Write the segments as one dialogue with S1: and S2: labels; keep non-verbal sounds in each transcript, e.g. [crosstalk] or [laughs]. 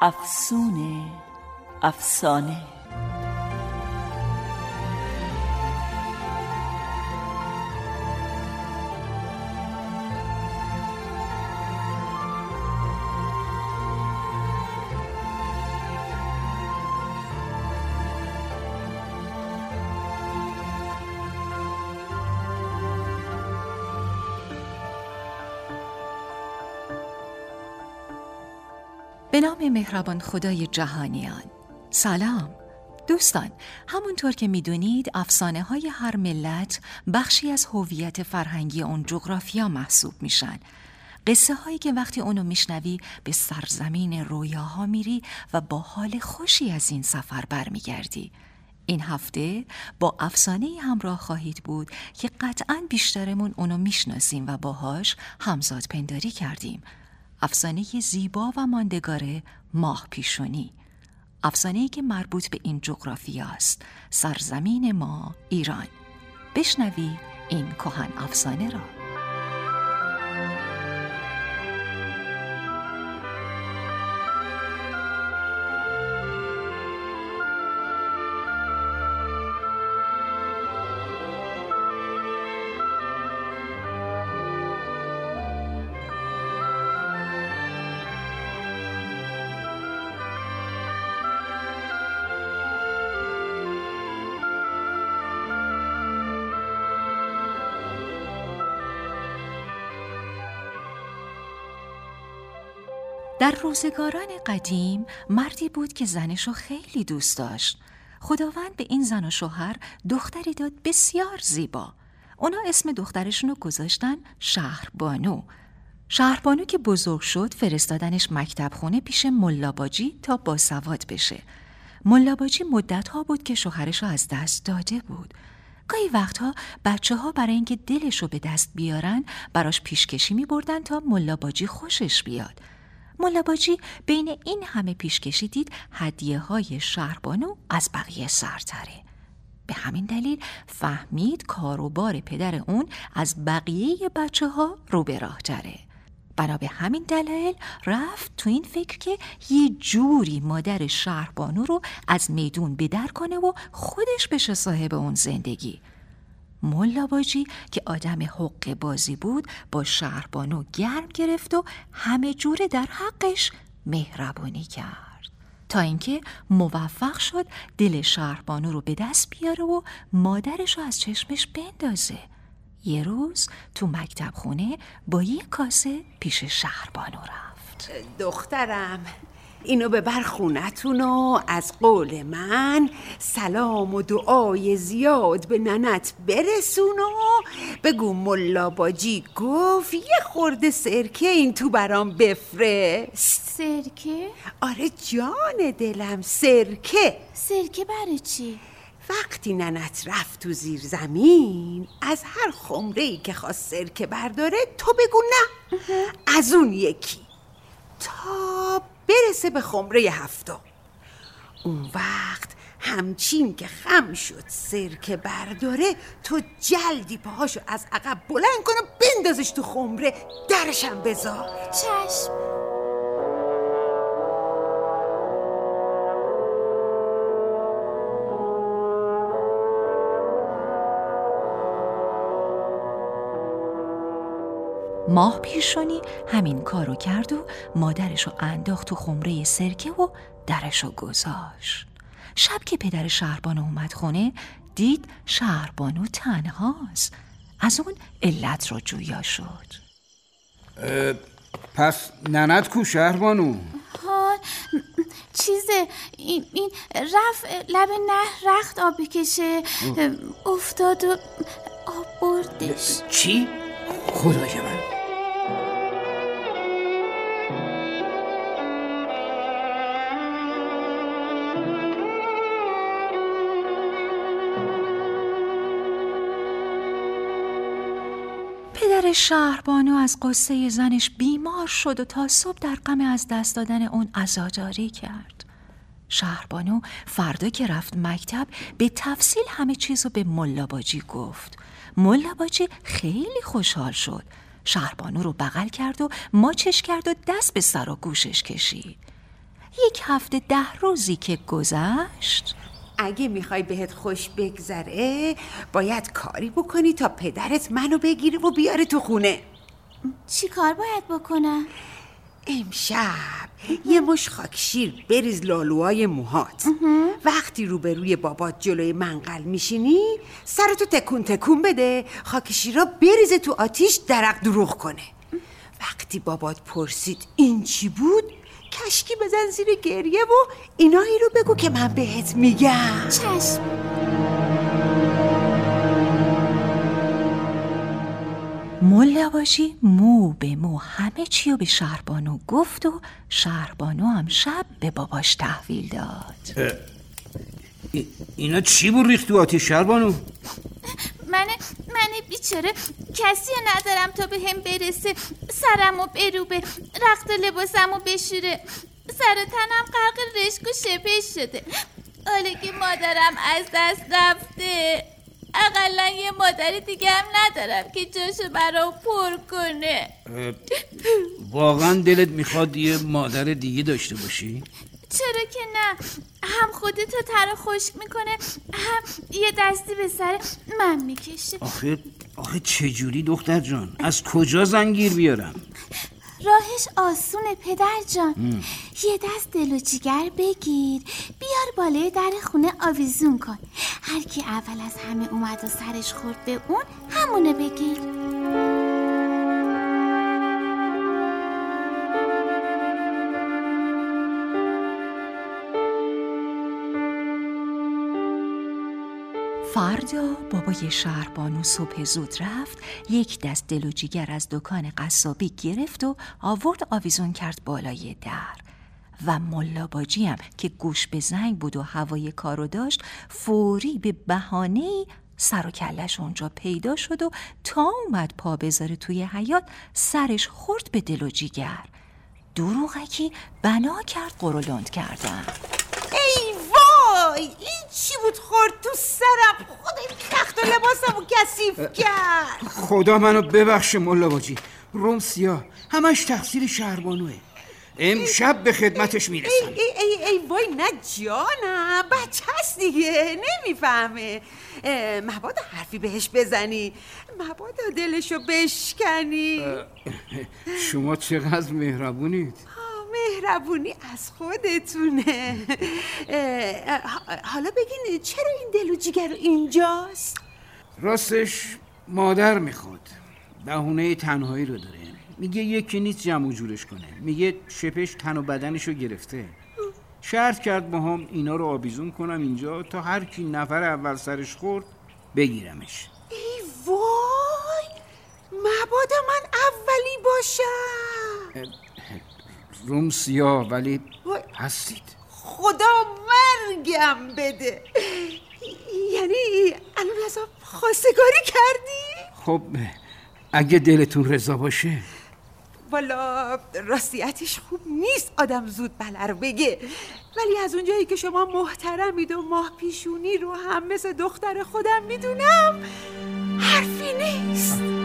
S1: افسونه افسانه.
S2: به نام مهربان خدای جهانیان. سلام. دوستان همونطور که می‌دونید افسانه های هر ملت بخشی از هویت فرهنگی اون جغرافیا محسوب میشن. قصه هایی که وقتی اونو میشنوی به سرزمین رویاها میری و با حال خوشی از این سفر برمیگردی. این هفته با افسانه همراه خواهید بود که قطعا بیشترمون اونو می‌شناسیم و باهاش همزاد پنداری کردیم. افسانه زیبا و ماندگار ماه پیشونی. افسانه‌ای که مربوط به این جغرافیا است. سرزمین ما ایران. بشنوی این کهن افسانه را. در روزگاران قدیم مردی بود که زنشو خیلی دوست داشت. خداوند به این زن و شوهر دختری داد بسیار زیبا. اونا اسم دخترشونو گذاشتن شهربانو. شهربانو که بزرگ شد فرستادنش مکتب خونه پیش ملاباجی تا باسواد بشه. ملاباجی مدت ها بود که شوهرشو از دست داده بود. گاهی وقتها بچه ها برای اینکه دلشو به دست بیارن براش پیشکشی می بردن تا ملاباجی خوشش بیاد. ملاباجی بین این همه پیشکشی دید هدیه های شهربانو از بقیه سرتره. به همین دلیل فهمید کاروبار پدر اون از بقیه بچه ها رو به راه تره بنا به همین دلیل رفت تو این فکر که یه جوری مادر شهربانو رو از میدون بدر کنه و خودش بشه صاحب اون زندگی. ملا باجی که آدم حق بازی بود با شهربانو گرم گرفت و همه جوره در حقش مهربانی کرد. تا اینکه موفق شد دل شهربانو رو به دست بیاره و مادرش رو از چشمش بندازه. یه روز تو مکتب خونه با یه کاسه پیش شهربانو رفت.
S3: دخترم. اینو ببر خونتون و از قول من سلام و دعای زیاد به ننت برسون و بگو ملا باجی گفت یه خورده سرکه این تو برام بفرست.
S4: سرکه؟
S3: آره جان دلم سرکه.
S4: سرکه برای چی؟
S3: وقتی ننت رفت تو زیر زمین از هر خمره ای که خواست سرکه برداره تو بگو نه. از اون یکی. تا برسه به خمره هفتم. اون وقت همچین که خم شد سرکه برداره تو جلدی پاهاشو از عقب بلند کن و بندازش تو خمره درشم بذار.
S4: چشم.
S2: ماه پیشونی همین کارو کرد و مادرشو انداخت تو خمره سرکه و درشو گذاشت. شب که پدر شهربانو اومد خونه دید شهربانو تنهاست. از اون علت رو جویا شد.
S5: پس ننت کو شهربانو؟
S4: ها چیزه این, این رفت لب نه رخت آب بکشه افتاد و آب بردش.
S5: چی؟ خدای من.
S2: دختر شهربانو از قصه زنش بیمار شد و تا صبح در غم از دست دادن اون عزاداری کرد. شهربانو فردا که رفت مکتب به تفصیل همه چیز رو به ملاباجی گفت. ملاباجی خیلی خوشحال شد. شهربانو رو بغل کرد و ماچش کرد و دست به سر و گوشش کشید. یک هفته ده روزی که گذشت
S3: اگه می‌خوای بهت خوش بگذره باید کاری بکنی تا پدرت منو بگیره و بیاره تو خونه.
S4: چی کار باید بکنم؟
S3: امشب یه مش خاکشیر بریز لالوهای موهات. وقتی روبروی بابات جلوی منقل میشینی سرتو تکون تکون بده خاکشیر را بریزه تو آتیش درق دروغ کنه. وقتی بابات پرسید این چی بود کشکی بزن زیر گریه و اینایی رو بگو که من بهت میگم.
S4: چشم.
S2: ملا باشی مو به مو. همه چی رو به شهربانو گفت و شهربانو هم شب به باباش تحویل داد.
S5: ای- اینا چی بود ریخت تو آتیش شهربانو
S4: من من بیچاره. کسی ندارم تا به هم برسه. سرم و بروبه. رخت لباسم و بشوره. سر تنم غرق رشک و شپش شده. حالا که مادرم از دست رفته. اقلا یه مادر دیگه هم ندارم که جاشو برام پر کنه.
S5: واقعا دلت می‌خواد یه مادر دیگه داشته باشی؟
S4: چرا که نه؟ هم خودتو تر خشک می‌کنه هم یه دستی به سر من می‌کشه.
S5: آخه آخه چجوری دختر جان؟ از کجا زنگیر بیارم؟
S4: راهش آسونه پدر جان. یه دست دل و جیگر بگیر. بیار بالای در خونه آویزون کن. هر کی اول از همه اومد و سرش خورد به اون همونه بگیر.
S2: فردا بابای شهربانو صبح زود رفت یک دست دل و جیگر از دکان قصابی گرفت و آورد آویزون کرد بالای در. و ملا باجی که گوش به زنگ بود و هوای کارو داشت فوری به بهانه سر و کلش اونجا پیدا شد و تا اومد پا بذاره توی حیات سرش خورد به دل و جیگر. دروغکی بنا کرد قرولند کردن.
S3: ای وای این چی بود؟ خورد تو سرم. خود تخت و لباسمو کثیف کرد.
S5: خدا منو ببخشه ملا باجی. روم سیاه همش تقصیر شهربانوه. امشب به خدمتش می‌رسم.
S3: ای ای ای, ای وای نه جانم. بچه هست دیگه نمی‌فهمه. مبادا حرفی بهش بزنی. مبادا دلشو بشکنی.
S5: شما چقدر مهربونید.
S3: مهربونی از خودتونه. حالا بگین چرا این دل و جیگر اینجاست؟
S5: راستش مادر می‌خواد. بهونه تنهایی رو داره. میگه یکی نیست جمع و جورش کنه. میگه شپش تن و بدنش رو گرفته. شرط کرد با هم اینا رو آویزون کنم اینجا تا هر کی نفر اول سرش خورد بگیرمش.
S3: ای وای! مبادا من اولی باشم.
S5: روم سیاه ولی
S3: وای.
S5: هستید
S3: خدا مرگم بده یعنی الان ازم خواستگاری کردی؟
S5: خب اگه دلتون رضا باشه
S3: والا راستیتش خوب نیست آدم زود رو بگه ولی از اونجایی که شما محترمید و ماه پیشونی رو هم مثل دختر خودم می‌دونم حرفی نیست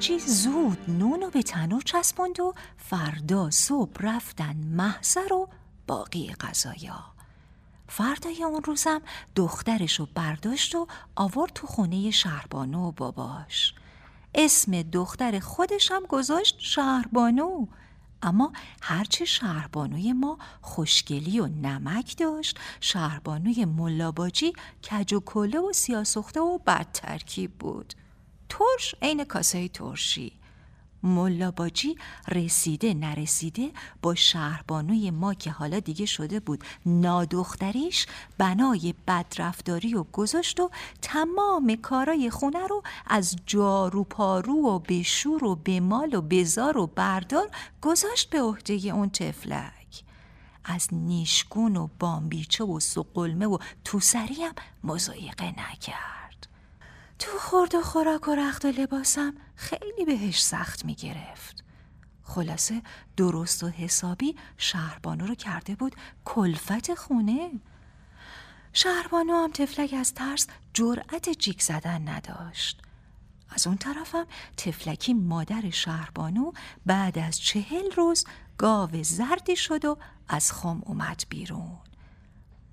S2: باجی زود نونو به تنور چسبوند و فردا صبح رفتن محضر و باقی غذایا. فردای اون روزم دخترشو برداشت و آورد تو خونه شهربانو و باباش. اسم دختر خودش هم گذاشت شهربانو. اما هرچه شهربانوی ما خوشگلی و نمک داشت شهربانوی ملاباجی کج و کله و سیاسخته و بد ترکیب بود. ترش عین کاسه ترشی. ملا باجی رسیده نرسیده با شهربانوی ما که حالا دیگه شده بود. نادختریش بنای بدرفتاری و گذاشت و تمام کارای خونه رو از جارو پارو و بشور و بمال و بزار و بردار گذاشت به عهده اون تفلک. از نیشگون و بامبیچه و سقلمه و توسری هم مزایقه نکرد. تو خورد و خوراک و رخت و لباسم خیلی بهش سخت می گرفت. خلاصه درست و حسابی شهربانو رو کرده بود کلفت خونه. شهربانو هم تفلک از ترس جرأت جیک زدن نداشت. از اون طرفم تفلکی مادر شهربانو بعد از چهل روز گاو زردی شد و از خم اومد بیرون.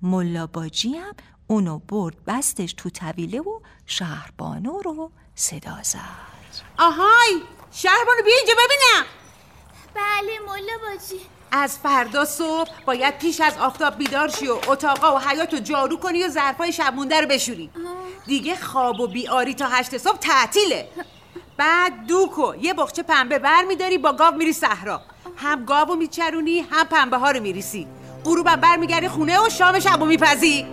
S2: ملا باجی هم اونو برد بستش تو طویله و شهربانو رو صدا زد.
S3: آهای! شهربانو بیا اینجا ببینم!
S4: بله ملا باجی
S3: از فردا صبح باید پیش از آفتاب بیدار شی و اتاقا و حیات رو جارو کنی و ظرفای شب مونده رو بشوری. دیگه خواب و بیاری تا هشت صبح تعطیله. بعد دوکو یه بخچه پنبه بر میداری با گاو میری صحرا. هم گاو میچرونی هم پنبه ها رو میریسی. غروبم برمیگردی خونه و شام شب میپزی.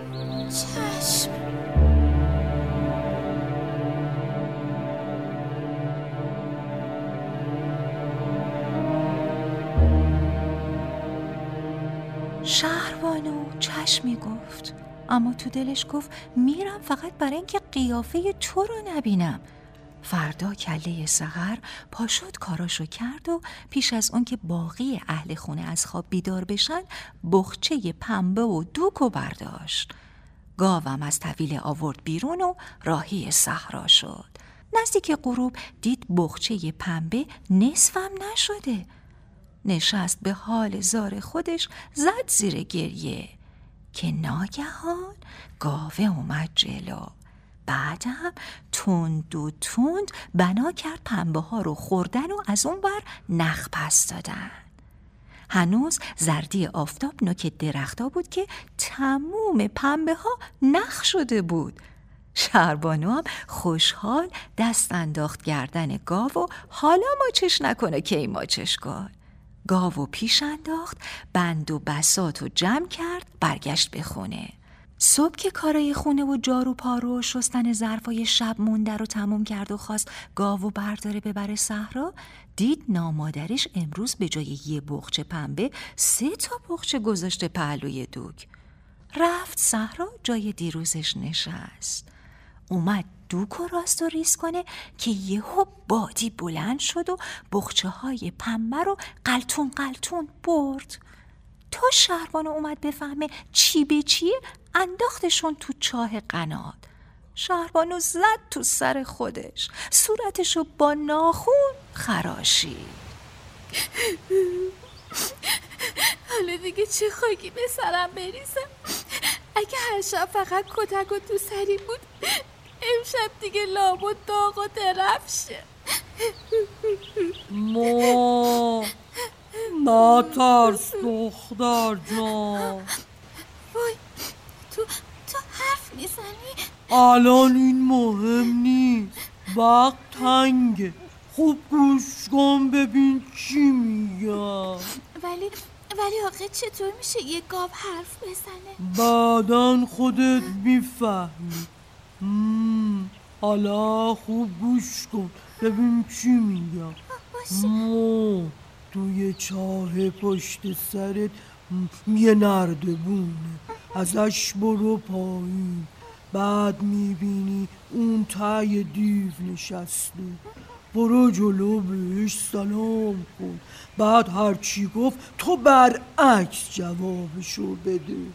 S4: چشم.
S2: شهربانو چشمی گفت. اما تو دلش گفت میرم فقط برای اینکه قیافه تو رو نبینم. فردا کله سغر پاشد کاراشو کرد و پیش از اون که باقی اهل خونه از خواب بیدار بشن بخچه پنبه و دوک و برداشت. گاوم از طویل آورد بیرون و راهی صحرا شد. نزدیک غروب دید بخچه پنبه نصفم نشده. نشست به حال زار خودش زد زیر گریه. که ناگهان گاوه اومد جلو. بعدم تند و تند بنا کرد پنبه ها رو خوردن و از اون بر نخ پس دادن. هنوز زردی آفتاب نوک درختا بود که تموم پنبه ها نخ شده بود. شهربانو هم خوشحال دست انداخت گردن گاو و حالا ماچش نکنه کی ماچش کن گاو پیش انداخت بند و بسات و جمع کرد برگشت به خونه. صبح که کارای خونه و جارو پارو و شستن ظرفای شب مونده رو تموم کرد و خواست گاو و برداره ببره صحرا دید نامادرش امروز به جای یه بخچه پنبه سه تا بخچه گذاشته پهلوی دوک. رفت صحرا جای دیروزش نشست. اومد دوک و راست و ریز کنه که یهو بادی بلند شد و بخچه های پنبه رو قلتون قلتون برد. تا شهربانو اومد بفهمه چی به چیه؟ انداختشون تو چاه قنات شهربانو زد تو سر خودش. صورتشو با ناخون خراشی
S4: حالا دیگه چه خاکی به سرم بریزم اگه هر شب فقط کتک و تو سری بود امشب دیگه لابد داغ و درفشه
S6: ما نترس دختر جان
S4: وای تو تو حرف می‌زنی
S6: الان این مهم نیست. وقت تنگه. خوب گوش کن ببین چی میگم.
S4: ولی ولی آقا چطور میشه یه گاو حرف بزنه؟
S6: بعدا خودت می‌فهمی. حالا خوب گوش کن. ببین چی میگم. مو. توی چاه پشت سرت یه نردبونه ازش برو پایین. بعد می‌بینی اون تای دیو نشسته. برو جلو بهش سلام کن. بعد هرچی گفت تو برعکس جوابشو بده.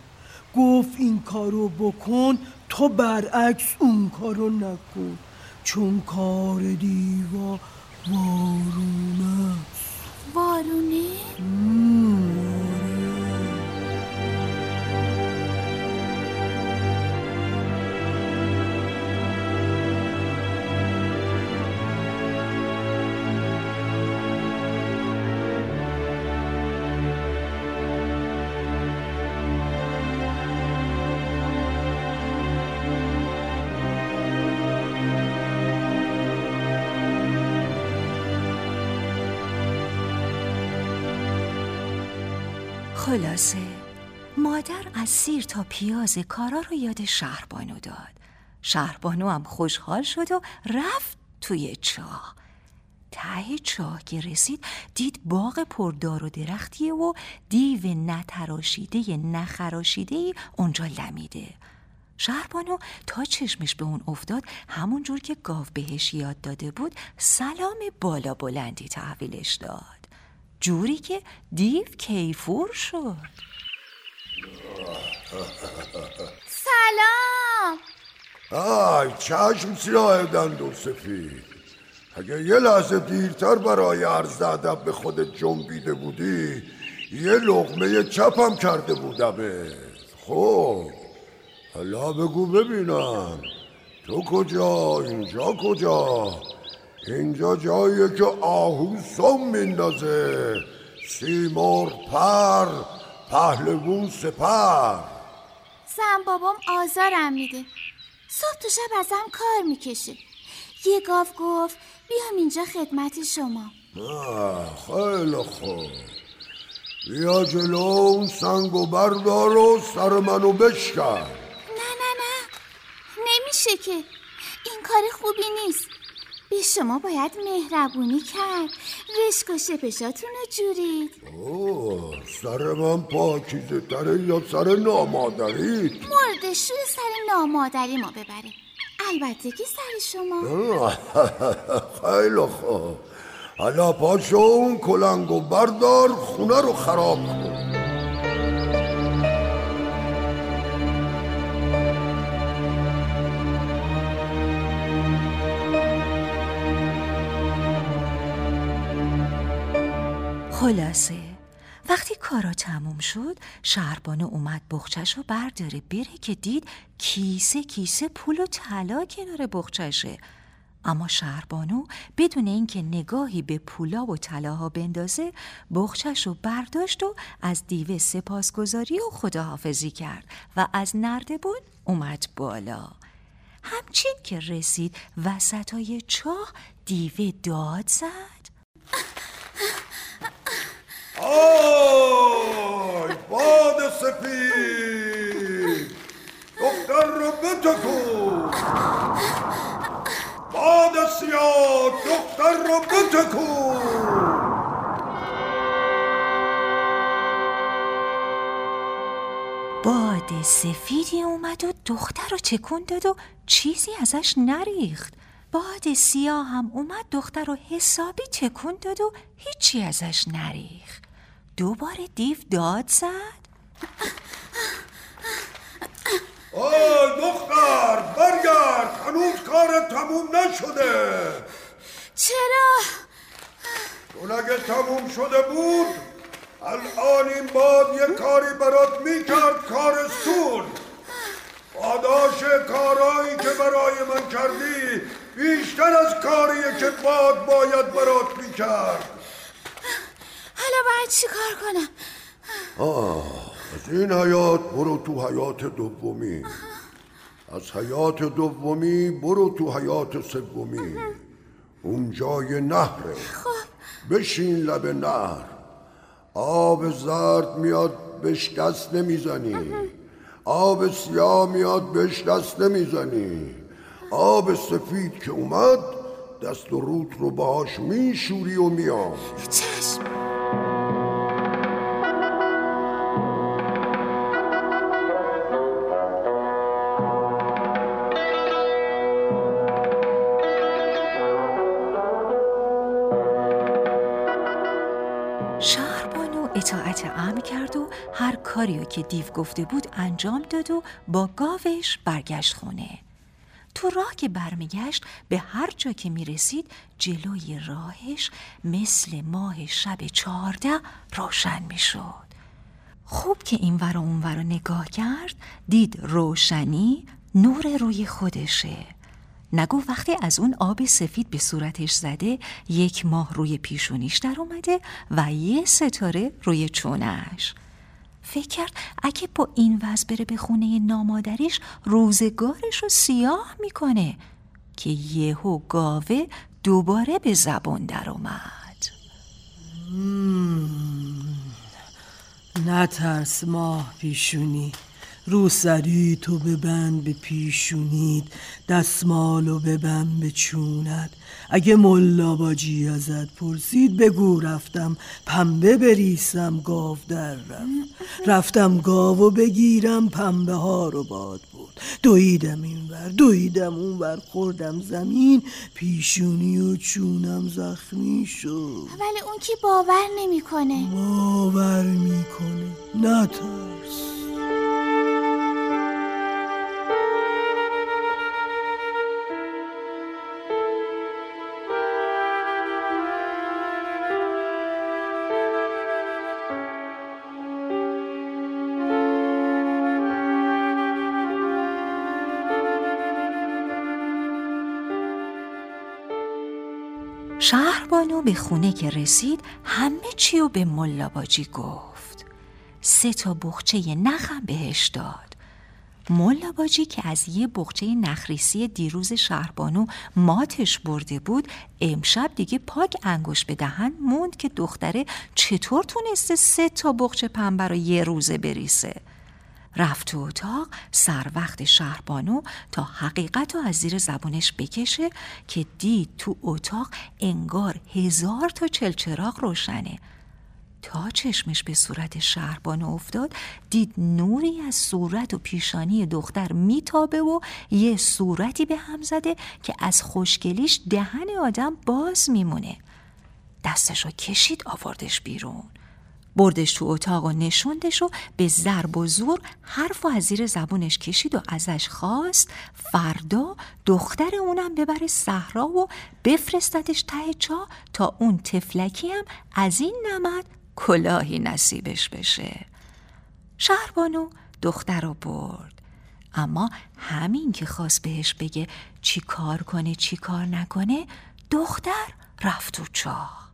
S6: گفت این کارو بکن تو برعکس اون کارو نکن. چون کار دیوا وارونه
S4: وارونه؟
S2: خلاصه. مادر از سیر تا پیاز کارا رو یاد شهربانو داد. شهربانو هم خوشحال شد و رفت توی چاه. ته چاه که رسید دید باغ پردار و درختیه و دیو نتراشیده نخراشیده اونجا لمیده. شهربانو تا چشمش به اون افتاد همون جور که گاو بهش یاد داده بود سلام بالا بلندی تحویلش داد. جوری که دیو کیفور شد.
S4: سلام.
S7: آی چشم سیاه دندون سفید. اگه یه لحظه دیرتر برای عرض ادب به خودت جنبیده بودی یه لغمه چپم کرده بودمه خب حالا بگو ببینم. تو کجا؟ اینجا کجا؟ اینجا جاییه که آهو سم میندازه. سیمور پر پهلوون سپر.
S4: زن بابام آزارم میده. صبح تو شب ازم کار می‌کشه. یه گاو گفت بیام اینجا خدمت شما.
S7: خیلی خوب. بیا جلو اون سنگ و بردار و سر منو بشکن
S4: نه نه نه. نمیشه که. این کار خوبی نیست. به شما باید مهربونی کرد. رشک و شپشاتون رو جورید.
S7: اوه سر من پاکیزه تره یا سر نامادریت
S4: سر نامادری ما ببره البته که سر شما. [laughs]
S7: خیلی خوب. حالا پاشو اون کلنگ و بردار خونه رو خراب کن.
S2: خلاصه. وقتی کارا تموم شد شهربانو اومد بخچش رو برداره. بره که دید کیسه کیسه پول و طلا کنار بخچشه اما شهربانو بدون اینکه نگاهی به پولا و طلاها بندازه بخچش رو برداشت و از دیوه سپاسگزاری و خداحافظی کرد و از نردبون اومد بالا. همچین که رسید وسطای چاه دیوه داد زد.
S7: آی باد سفید دختر رو بتکو. باد سیاه دختر رو بتکو.
S2: باد سفیدی اومد و دختر رو چکون داد و چیزی ازش نریخت. باد سیاه هم اومد دختر رو حسابی تکون داد و هیچی ازش نریخت. دوباره دیو داد زد.
S7: آی دختر برگرد. هنوز کارت تموم نشده.
S4: چرا؟
S7: چون اگه تموم شده بود الان این باد یه کاری برات می‌کرد کارستون پاداش کارایی که برای من کردی بیشتر از کاریه که باد باید برات می‌کرد.
S4: حالا باید چی کار کنم؟
S7: آه از این حیات برو تو حیات دومی. از حیات دومی برو تو حیات سومی. اونجا یه نهره بشین لب نهر. آب زرد میاد بهش دست نمی‌زنی. آب سیاه میاد بهش دست نمی‌زنی. آب سفید که اومد دست و روت رو باهاش میشوری و میاد.
S4: چشم.
S2: کاریو که دیو گفته بود انجام داد و با گاوش برگشت خونه. تو راه که برمیگشت به هر جا که می‌رسید جلوی راهش مثل ماه شب چهارده روشن می‌شد. خوب که این ور و اون ور رو نگاه کرد دید روشنی نور روی خودشه. نگو وقتی از اون آب سفید به صورتش زده یک ماه روی پیشونیش در اومده و یه ستاره روی چونش فکر کرد اگه با این وضع بره به خونه نامادریش روزگارش رو سیاه می‌کنه که یهو گاوه دوباره به زبان در اومد.
S6: نترس ماه پیشونی. روسری تو ببند به پیشونید دستمالو ببند به چونت. اگه ملا باجی ازت پرسید بگو رفتم پنبه بریسم گاو در رفت. رفتم گاو و بگیرم پنبه ها رو باد بود دویدم این ور دویدم اون ور خوردم زمین پیشونی و چونم زخمی شد.
S4: ولی اون کی باور نمی‌کنه.
S6: باور می‌کنه. نترس
S2: به خونه که رسید همه چی رو به ملاباجی گفت. سه تا بخچه نخم بهش داد. ملاباجی که از یه بخچه نخریسی دیروز شهربانو ماتش برده بود امشب دیگه پاک انگوش به دهن موند که دختره چطور تونسته سه تا بخچه پنبه رو یه روزه بریسه. رفت تو اتاق سر وقت شهربانو تا حقیقت رو از زیر زبونش بکشه که دید تو اتاق انگار هزار تا چلچراغ روشنه. تا چشمش به صورت شهربانو افتاد دید نوری از صورت و پیشانی دختر میتابه و یه صورتی به هم زده که از خوشگلیش دهن آدم باز میمونه. دستش رو کشید آوردش بیرون. بردش تو اتاق و نشوندش و به ضرب و زور حرف و از زیر زبونش کشید و ازش خواست فردا دختر اونم ببره صحرا و بفرستدش ته چا تا اون تفلکی هم از این نمد کلاهی نصیبش بشه. شهربانو دختر رو برد. اما همین که خواست بهش بگه چی کار کنه چی کار نکنه دختر رفت تو چاه.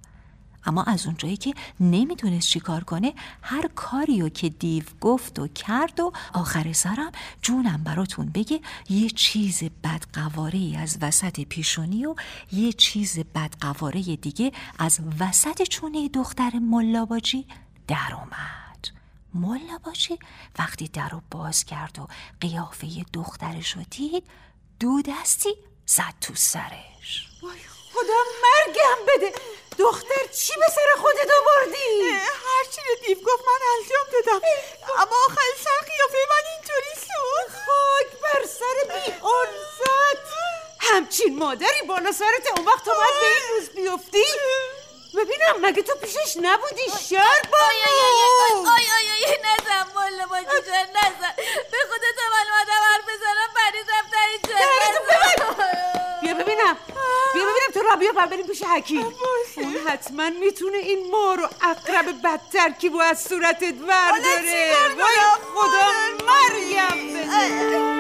S2: اما از اونجایی که نمی‌دونست چی کار کنه هر کاریو که دیو گفت و کرد و آخر سرم جونم براتون بگه یه چیز بدقواره از وسط پیشونی و یه چیز بدقواره دیگه از وسط چونه دختر ملاباجی در اومد. ملاباجی وقتی در رو باز کرد و قیافه دخترش رو دید دو دستی زد تو سرش.
S3: خدا مرگم بده. دختر چی به سر خودت آوردی؟
S8: هرچی رو دیو گفت من انجام دادم. اما آخر سر قیافه من اینطوری شد.
S3: خاک بر سر بی همچین مادری بالا سرت اون وقت تو باید به این روز بیفتی؟ ببینم مگه تو پیشش نبودی؟ شر با
S4: آی آی آی آی آی آی آی نزن مالا با جان نزن. به تا من مادم حرف بزنم پریز رفتن اینجا. [laughs]
S3: بیا بریم پیش حکیم اون حتما می‌تونه این مار و اقرب بدتر کی بو از صورتت برداره. وای خدا مریم بده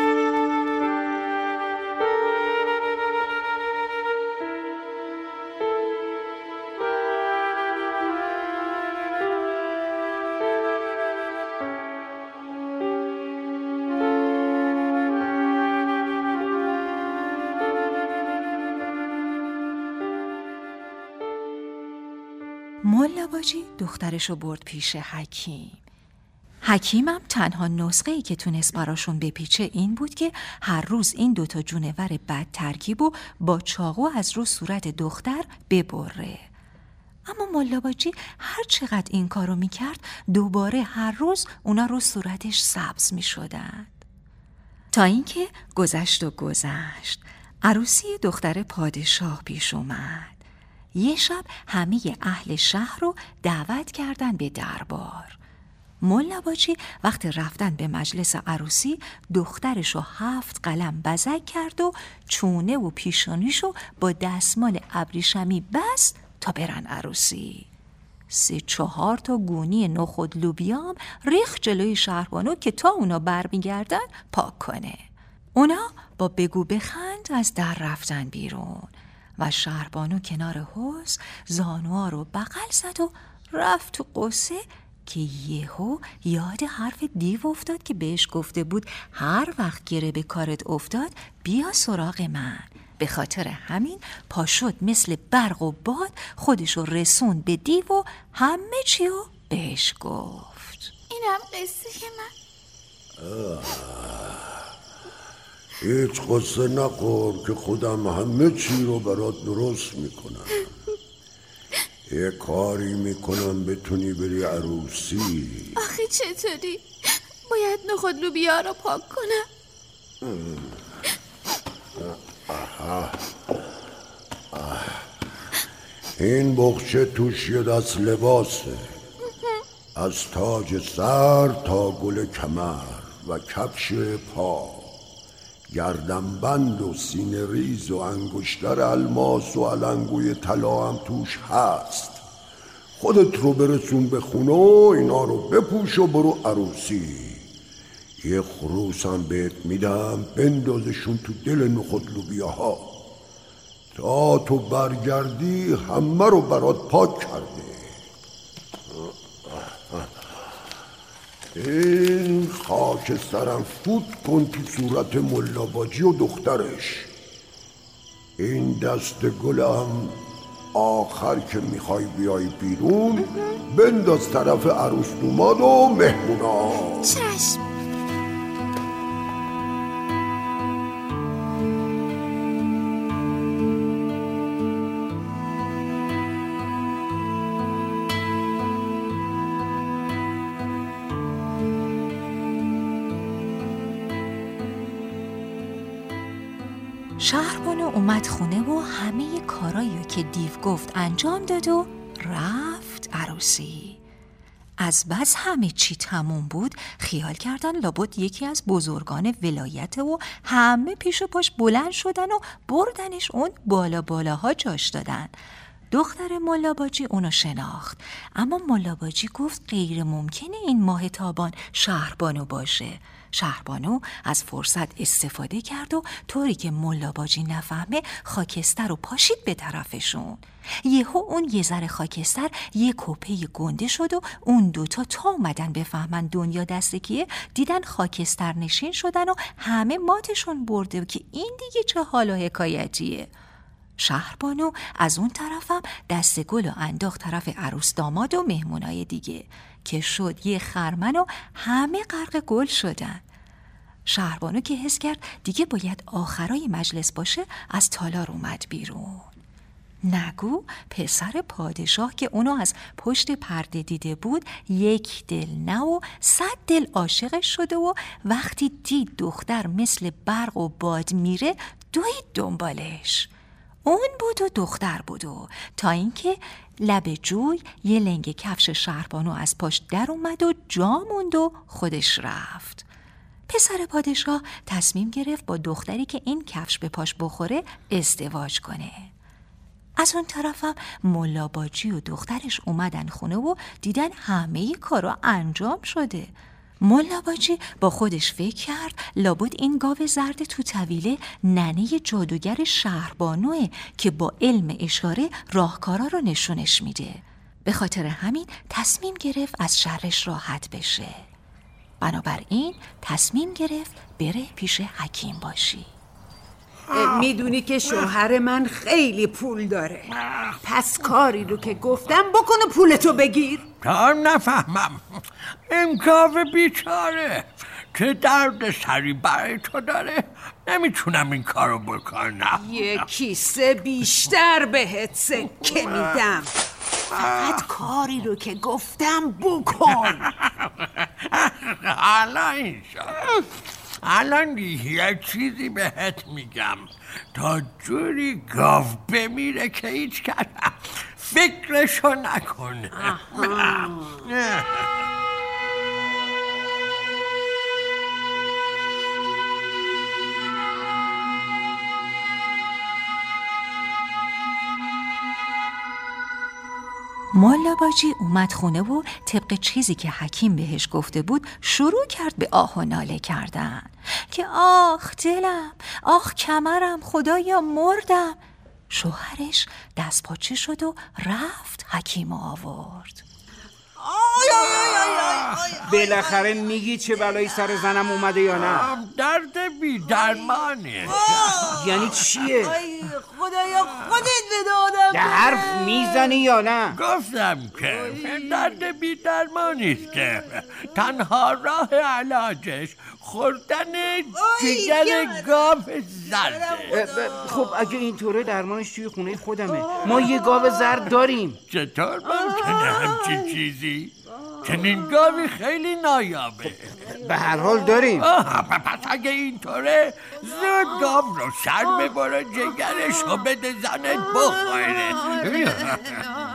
S2: باجی دخترشو برد پیش حکیم. حکیمم تنها نسخه ای که تونست براشون بپیچه این بود که هر روز این دوتا جونور بد ترکیب و با چاقو از رو صورت دختر ببره. اما ملاباجی هر چقدر این کارو می‌کرد دوباره هر روز اونا رو صورتش سبز می‌شدند. تا اینکه گذشت و گذشت. عروسی دختر پادشاه پیش اومد. یه شب همه اهل شهر رو دعوت کردن به دربار. ملاباچی وقتی رفتن به مجلس عروسی دخترش رو هفت قلم بزک کرد و چونه و پیشانیشو با دستمال ابریشمی بست تا برن عروسی. سه چهار تا گونی نخود لوبیام ریخ جلوی شهربانو که تا اونا برمیگردن پاک کنه. اونا با بگو بخند از در رفتن بیرون. و شهربانو کنار حوز زانوها رو بغل زد و رفت تو قصه که یهو یاد حرف دیو افتاد که بهش گفته بود هر وقت گره به کارت افتاد بیا سراغ من. به خاطر همین پا شد مثل برق و باد خودشو رسون به دیو و همه چیو بهش گفت.
S4: اینم قصه من.
S7: هیچ قصه نخور که خودم همه چی رو برات درست می‌کنم. یه کاری می‌کنم بتونی بری عروسی.
S4: آخه چطوری؟ باید نخود لوبیا رو پاک کنم.
S7: این بخچه توش یه دست لباسه. از تاج سر تا گل کمر و کفش پا. گردنبند و سینه ریز و انگشتر الماس و علنگوی طلا هم توش هست. خودت رو برسون به خونه و اینا رو بپوش و برو عروسی. یه خروس هم بهت میدم بندازشون تو دل نخود لوبیاها تا تو برگردی همه رو برات پاک کرده. این خاک سرم فوت کن تو صورت ملاباجی و دخترش. این دست گلم آخر که می‌خوای بیای بیرون بنداز طرف عروس دوماد و مهمونا.
S4: چشم.
S2: همه کارایی که دیو گفت انجام داد و رفت عروسی. از بس همه چی تموم بود خیال کردن لابد یکی از بزرگان ولایت و همه پیش و پاش بلند شدن و بردنش اون بالا بالاها جاش دادن. دختر ملاباجی اونو شناخت. اما ملاباجی گفت غیر ممکنه این ماه تابان شهربانو باشه. شهربانو از فرصت استفاده کرد و طوری که ملاباجی نفهمه خاکستر رو پاشید به طرفشون. یهو اون یه خاکستر یه کپه گنده شد و اون دوتا تا اومدن بفهمن دنیا دست کیه دیدن خاکستر نشین شدن و همه ماتشون برده که این دیگه چه حال و حکایتیه. شهربانو از اون طرفم دست گل و انداخت طرف عروس داماد و مهمونای دیگه که شد یه خرمن و همه غرق گل شدن. شهربانو که حس کرد دیگه باید آخرای مجلس باشه از تالار اومد بیرون. نگو پسر پادشاه که اونو از پشت پرده دیده بود یک دل نه و صد دل عاشقش شده و وقتی دید دختر مثل برق و باد میره دوید دنبالش. اون بود و دختر بود و تا اینکه لب جوی یه لنگ کفش شهربانو از پاش در اومد و جا موند و خودش رفت. پسر پادشاه تصمیم گرفت با دختری که این کفش به پاش بخوره ازدواج کنه. از اون طرفم ملاباجی و دخترش اومدن خونه و دیدن همه کارا انجام شده. ملاباجی با خودش فکر کرد لابد این گاو زرد تو طویله ننه جادوگر شهربانوه که با علم اشاره راهکارا رو نشونش میده. به خاطر همین تصمیم گرفت از شرش راحت بشه. بنابراین تصمیم گرفت بره پیش حکیم باشی.
S3: می‌دونی که شوهر من خیلی پول داره. پس کاری رو که گفتم بکنه پولتو بگیر.
S9: نفهمم. این گاو بیچاره. چه درد سری برای تو داره؟ نمی‌تونم این کارو بکنم.
S3: یه کیسه بیشتر بهت سکه میدم. فقط کاری رو که گفتم بکن. [laughs]
S9: حالا این شد الان یه چیزی بهت میگم. تا جوری گاو بمیره که هیچ کردم فکرشو نکنه. [laughs]
S2: مالا باجی اومد خونه و طبق چیزی که حکیم بهش گفته بود شروع کرد به آه و ناله کردن. که آخ دلم آخ کمرم خدایا مردم. شوهرش دست پاچه شد و رفت حکیم آورد.
S5: بالاخره میگی چه بلایی سر زنم اومده یا نه؟
S9: درد بی درمانه
S5: یعنی چیه؟
S6: خدایا خودت به دادم
S5: یه حرف می‌زنی یا نه؟
S9: گفتم که درد بی درمانیست که. تنها راه علاجش خوردن جگر گاو
S5: اه، ب- خب اگه اینطوره درمانش توی خونه خودمه. ما یه گاو زرد داریم.
S9: چطور ممکنه همچین چیزی؟ چنین گاوی خیلی نایابه.
S5: به هر حال داریم.
S9: آها پس اگه اینطوره زود گاو رو سر ببره جگرش رو بده زنت بخوره. [laughs]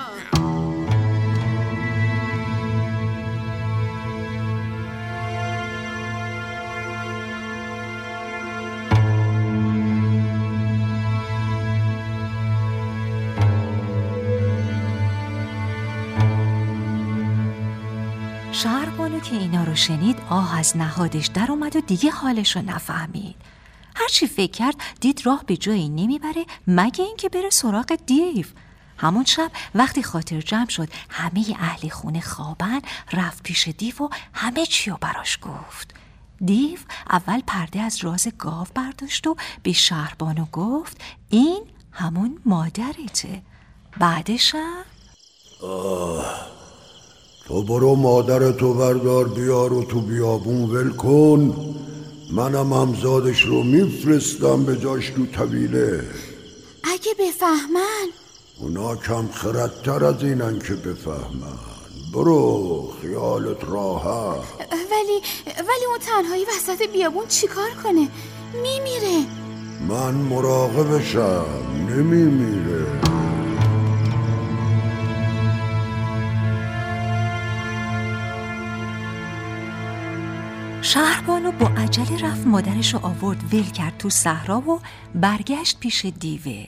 S2: که اینا رو شنید آه از نهادش در اومد و دیگه حالش رو نفهمید. هرچی فکر کرد دید راه به جایی نمی‌بره مگه اینکه بره سراغ دیو. همون شب وقتی خاطر جمع شد همه اهل خونه خوابن رفت پیش دیو و همه چی رو براش گفت. دیو اول پرده از راز گاو برداشت و به شهربانو گفت این همون مادرته. بعدشم
S7: تو برو مادر تو بردار بیار و تو بیابون ول کن. منم همزادش رو میفرستم به جاش تو طویله.
S4: اگه بفهمن.
S7: اونا کم خردتر از اینن که بفهمن. برو خیالت راحت.
S4: ولی ولی اون تنهایی وسط بیابون چیکار کنه؟ میمیره.
S7: من مراقبشم. نمیمیره.
S2: شهربانو با عجله رفت مادرش رو آورد ول کرد تو صحرا و برگشت پیش دیوه.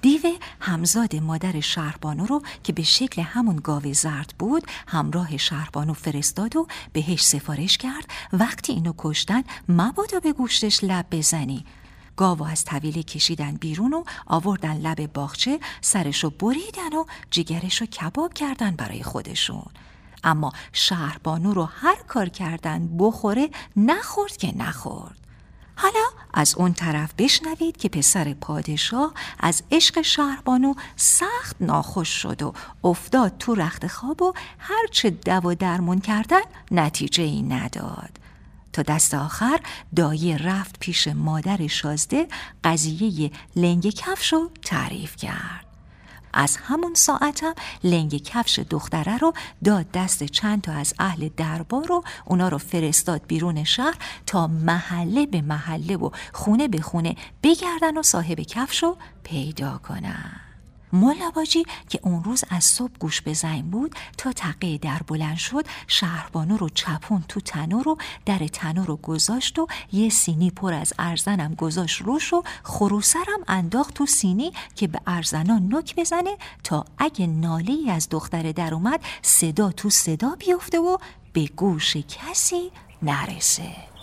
S2: دیوه همزاد مادر شهربانو رو که به شکل همون گاو زرد بود همراه شهربانو فرستاد و بهش سفارش کرد. وقتی اینو کشتن مبادا به گوشتش لب بزنی. گاو از طویله کشیدن بیرون و آوردن لب باغچه سرشو بریدن و جگرشو کباب کردن برای خودشون. اما شهربانو رو هر کار کردن بخوره نخورد که نخورد. حالا از اون طرف بشنوید که پسر پادشاه از عشق شهربانو سخت ناخوش شد و افتاد تو رخت خواب و هرچه دو و درمون کردن نتیجه ای نداد. تا دست آخر دایه رفت پیش مادر شازده قضیه لنگ کفش رو تعریف کرد. از همون ساعتم لنگ کفش دختره رو داد دست چند تا از اهل دربار رو اونا رو فرستاد بیرون شهر تا محله به محله و خونه به خونه بگردن و صاحب کفش رو پیدا کنن. ملا باجی که اون روز از صبح گوش به زنگ بود تا تقه در بلند شد شهربانو رو چپون تو تنور و در تنور رو گذاشت و یه سینی پر از ارزنم گذاشت روش و خروسرم انداخت تو سینی که به ارزنا نک بزنه تا اگه ناله از دختره در اومد صدا تو صدا بیفته و به گوش کسی نرسه.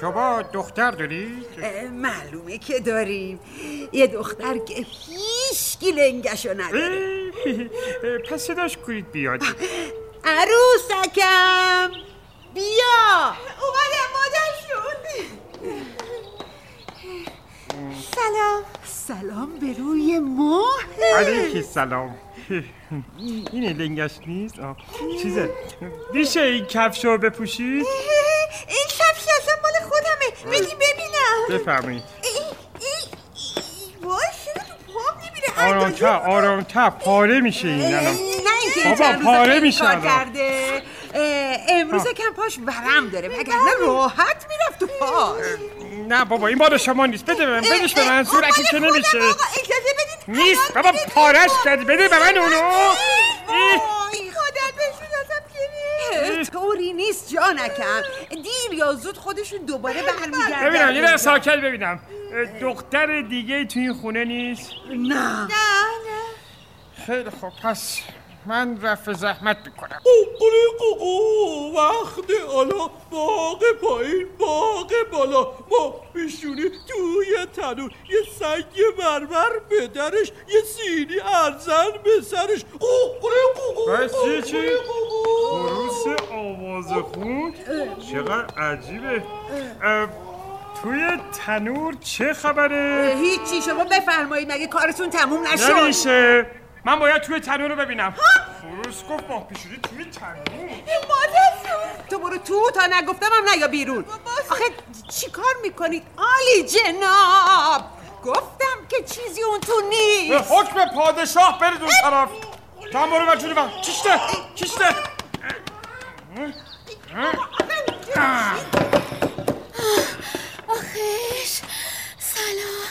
S10: شما دختر دارید؟
S3: معلومه که داریم. یه دختر که هیچ لنگشو نداره.
S10: پس صداش کنید بیاد.
S3: عروسکم. بیا.
S8: اومدم مادرشون. سلام.
S3: سلام به روی ماه.
S10: علیکی سلام. این لنگش نیست؟ آه. چیزه. میشه این کفش رو بپوشید؟ [laughs]
S8: این کفش اصلا مال خودمه. بدی ببینم.
S10: بفرمایید. آرامتر آرامتر پاره میشه این الان
S3: نه. اینکه
S10: بابا، پاره میشه
S3: کار. کرده. امروز کم پاش ورم داره وگرنه راحت می‌رفت تو پاش
S10: نه بابا این بار شما نیست. بده من بدش به من زورکی که نمیشه. نیست بابا پارش کردی بده به من اونو.
S3: طوری نیست جانکم. دیر یا زود خودشون دوباره برمیگردن.
S10: ببینم یه ساکت ببینم. دختر دیگه تو این خونه نیست؟
S3: نه
S8: نه نه.
S10: خیلی خوب پس من رفع زحمت می‌کنم
S11: قوقلی قوقو وقت حالا باغ پایین باغ بالا ما میشونی توی تنور یه سنگ مرمر به درش یه سینی ارزن به سرش قوقلی قوقو
S10: بس چی چی؟ خروس آواز خون چقدر عجیبه توی تنور چه خبره؟
S3: هیچی شما بفرمایید مگه کارتون تموم نشد
S10: نمیشه من باید توی تنور رو ببینم. خروس گفت ماه پیشونی توی تنور
S3: تو برو تو تا نگفتم هم نیا بیرون. آخه چی کار می‌کنید؟ آلی جناب. گفتم که چیزی اون تو
S10: به
S3: نیست
S10: حکم پادشاه برید اون طرف. تو هم برو بچونی من. کشته کشته
S4: آخش سلام.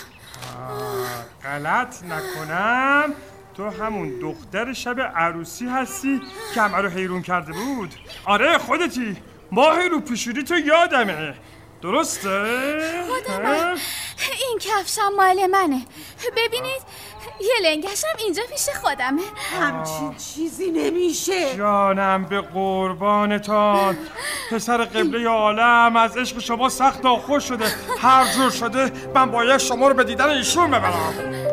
S10: غلط نکنم. تو همون دختر شب عروسی هستی که همه رو حیرون کرده بود. آره خودتی. ماهی رو پیشونی تو یادمه. درسته؟
S4: خودمم.
S10: ها؟
S4: این کفشم مال منه. ببینید یه لنگشم اینجا پیش خودمه.
S3: همچین چیزی نمیشه.
S10: جانم به قربانتان. پسر قبله عالم از عشق شما سخت خوش شده. هر جور شده من باید شما رو به دیدن ایشون ببرم.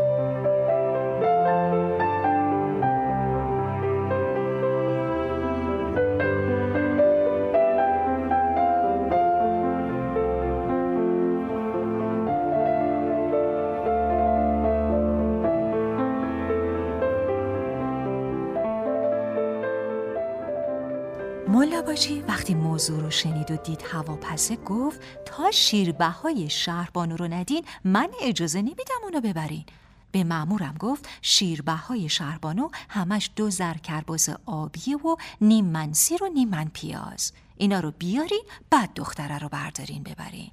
S2: باجی وقتی موضوع رو شنید و دید هواپسه گفت تا شیربهای شهربانو رو ندین من اجازه نمیدم اونو ببرین. به مامورم گفت شیربهای شهربانو همش دو زر کرباز آبیه و نیم منسیر و نیم من پیاز. اینا رو بیارین بعد دختره رو بردارین ببرین.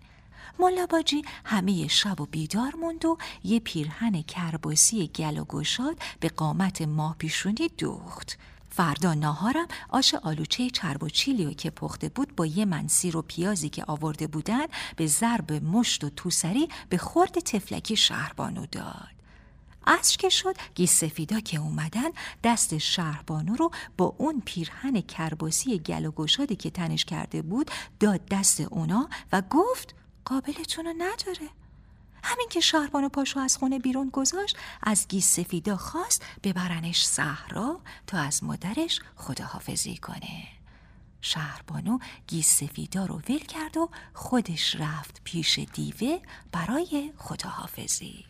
S2: ملا باجی همه شب و بیدار موند و یه پیرهن کرباسی گل و گشاد به قامت ماه پیشونی دوخت. فردا ناهارم آش آلوچه چرب و چیلیو که پخته بود با یه منسیر و پیازی که آورده بودن به ضرب مشت و توسری به خورد تفلکی شهربانو داد. عصر که شد گیس سفیدا که اومدن دست شهربانو رو با اون پیرهن کرباسی گل و گشادی که تنش کرده بود داد دست اونا و گفت قابلتون رو نداره. همین که شهربانو پاشو از خونه بیرون گذاشت از گیس سفیدا خواست ببرنش صحرا تا از مادرش خداحافظی کنه. شهربانو گیس سفیدا رو ول کرد و خودش رفت پیش دیوه برای خداحافظی.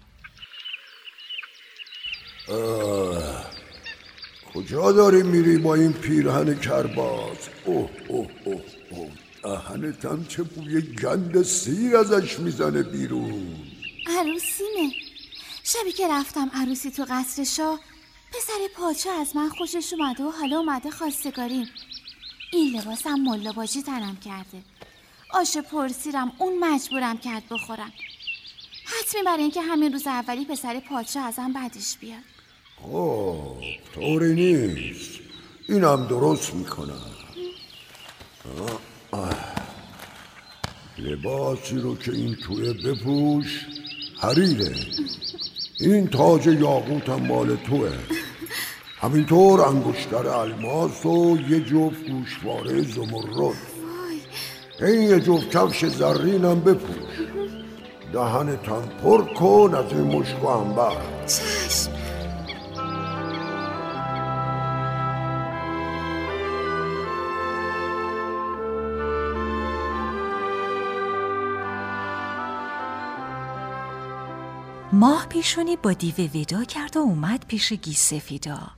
S7: کجا داری میری با این پیرهن کرباز اوه اوه اوه اوه. چه بوی گند سیر ازش می‌زنه بیرون.
S4: عروسیمه شبی که رفتم عروسی تو قصر شاه پسر پاچه از من خوشش اومده و حالا اومده خواستگاریم این لباسم ملا باجی تنم کرده. آش پرسیرم اون مجبورم کرد بخورم. حتمی برای اینکه همین روز اولی پسر پاچه ازم بعدش بیاد.
S7: خب طوری نیست. اینم درست می‌کنم. آه، آه. لباسی رو که این توی بپوش. حریره. این تاج یاقوتم مال توه. همینطور انگشتر الماس و یه جفت گوشواره زمرد. این یه جفت کفش زرینم بپوش. دهنتم پر کن از این مشک و انبر
S2: ماه پیشونی با دیوه ودا کرد و اومد پیش گیس سفیدا.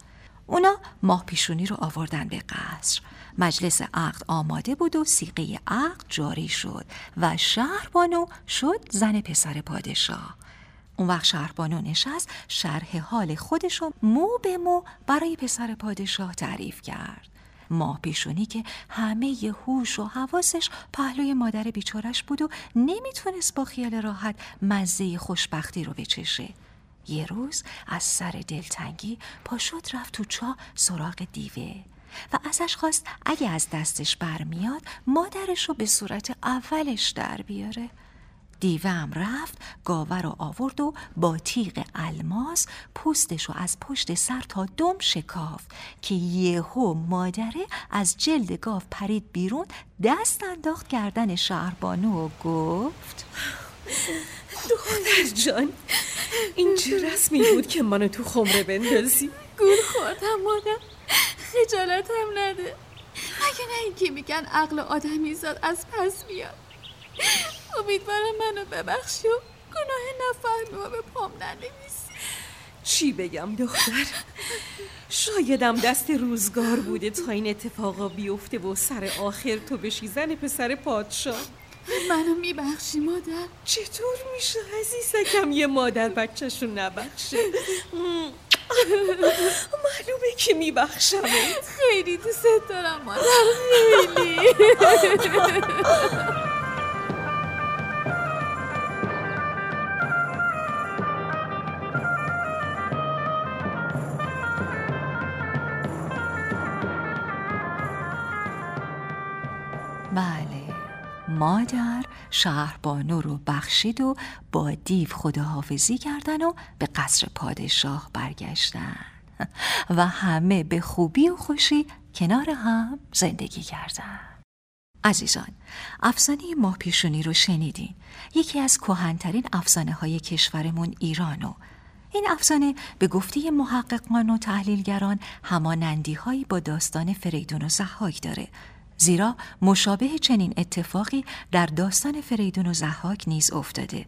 S2: اونا ماه پیشونی رو آوردن به قصر. مجلس عقد آماده بود و سیقه عقد جاری شد و شهربانو شد زن پسر پادشاه. اون وقت شهربانو نشست شرح حال خودش مو به مو برای پسر پادشاه تعریف کرد. ماه پیشونی که همه هوش و حواسش پهلوی مادر بیچارش بود و نمی‌تونست با خیال راحت مزه خوشبختی رو بچشه. یه روز از سر دلتنگی پاشد رفت تو چاه سراغ دیوه و ازش خواست اگه از دستش برمیاد مادرش رو به صورت اولش در بیاره. دیوه هم رفت گاوه رو آورد و با تیغ الماس پوستش رو از پشت سر تا دم شکافت که یهو مادره از جلد گاو پرید بیرون دست انداخت گردن شهربانو و گفت
S6: دختر جان این چه رسمی بود که منو تو خمره بندازی؟
S4: گول خوردم مادم. خجالتم نده. مگه نه اینکه میگن عقل آدمی زاد از پس میاد؟ امیدوارم منو ببخشی و گناه نفهمی و به پام ننویسی.
S12: چی بگم دختر؟ شایدم دست روزگار بوده تا این اتفاقا بیفته و سر آخر تو بشی زن پسر پادشاه.
S4: منو میبخشی مادر؟
S12: چطور میشه عزیزکم یه مادر بچهشو نبخشه؟ معلومه که میبخشم
S4: خیلی دوست دارم مادر. خیلی.
S2: مادر شهربانو رو بخشید و با دیو خداحافظی کردن و به قصر پادشاه برگشتن. و همه به خوبی و خوشی کنار هم زندگی کردن. عزیزان افسانه ماهپیشونی رو شنیدین. یکی از کهنترین افسانه های کشورمون ایرانو این افسانه به گفته محققان و تحلیلگران همانندی هایی با داستان فریدون و زحاک داره. زیرا مشابه چنین اتفاقی در داستان فریدون و زحاک نیز افتاده.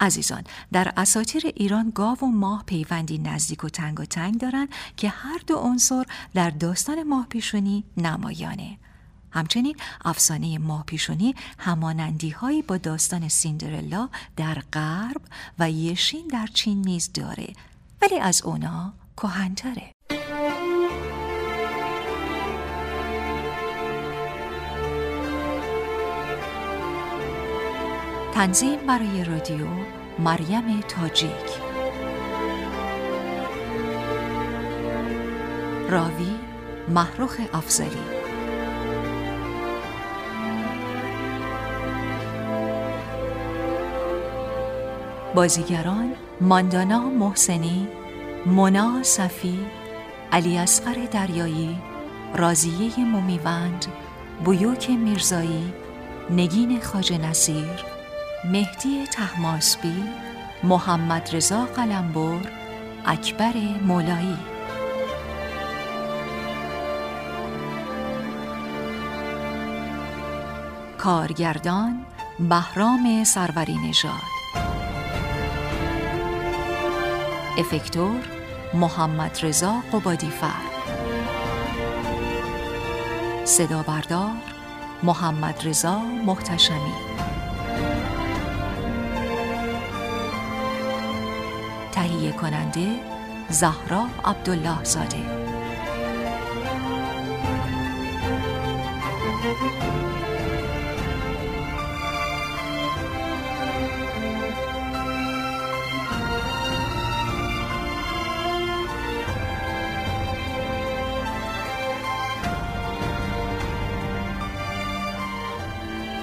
S2: عزیزان در اساطیر ایران گاو و ماه پیوندی نزدیک و تنگ و تنگ دارند که هر دو عنصر در داستان ماه پیشونی نمایانه. همچنین افسانه ماه پیشونی همانندی هایی با داستان سیندرلا در غرب و یشین در چین نیز داره. ولی از اونا کهنتره. تنظیم برای رادیو مریم تاجیک. راوی محروخ افزلی بازیگران ماندانا محسنی مونا صفی علی اصغر دریایی رازیه مومیوند بیوک میرزایی نگین خاج نصیر مهدی تحماسبی محمد رضا قلمبر اکبر مولایی. کارگردان بهرام سروری نژاد. افکتور محمد رضا قبادی فر صدا بردار محمد رضا محتشمی تهیه کننده زهرا عبدالله زاده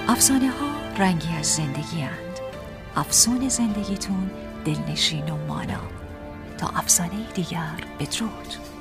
S2: افسانه ها رنگی از زندگی هند. افسون زندگیتون دلنشین و مانا تا افسانه دیگر بدرود.